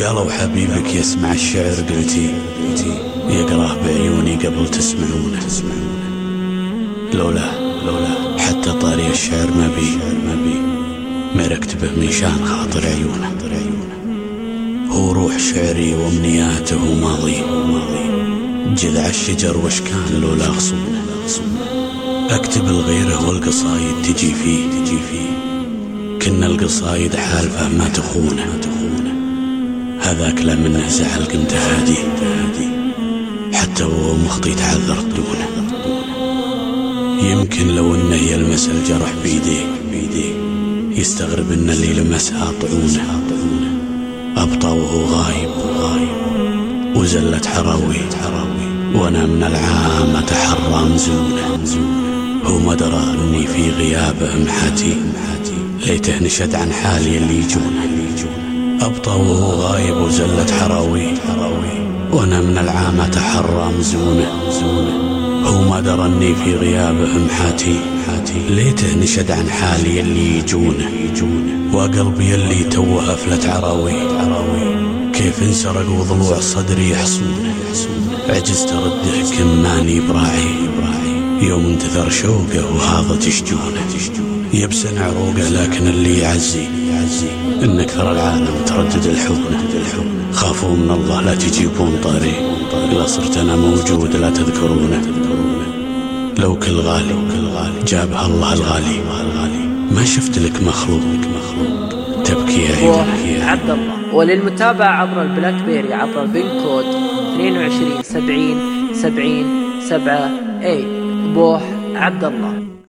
قالوا حبيبك يسمع الشعر قلتي يقراه بعيوني قبل تسمعونه. لولا لولا حتى طاري الشعر ما بي ما ركتبه من شان خاطر عيونه. هو روح شعري وأمنياته وماضي جذع الشجر وش كان لولا غصونه أكتب الغيره والقصايد تجي فيه تجي فيه. كنا القصايد حالفه ما تخونه. هذاك لا منه زعل قمت هادي حتى وهو مخطي تعذرت دونه. يمكن لو انه يلمس الجرح بيديه يستغرب أن اللي لمسها طعونه أبطى وهو غايب. وزلت حراوي. وأنا من العام اتحرى مزونة. هو ما درى أني في غيابه محاتي ليته نشد عن حالي اللي يجونه. أبطى وهو غايب وزلت حراوي. وأنا من العام أتحرى مزونه هو ما درني في غيابه محاتي ليته نشد عن حالي اللي يجونه. وقلبي اللي توه أفلت عراوي. كيف انسرق وضلوع صدري يحصونه. عجزت أرده كماني براعي. يوم انتثر شوقه وهاضت شجونه. يبسن عروقه لكن اللي يعزي إن أكثر العالم تردد الحب خافوا من الله لا تجيبون طاري. لا صرت أنا موجود لا تذكرونه. لو كل غالي جابها الله الغالي. ما شفت لك مخلوق. تبكي عيونك عبد الله. وللمتابعة عبر ال BlackBerry عبر ال PIN code 22 70 70 7 اي بوح عبد الله.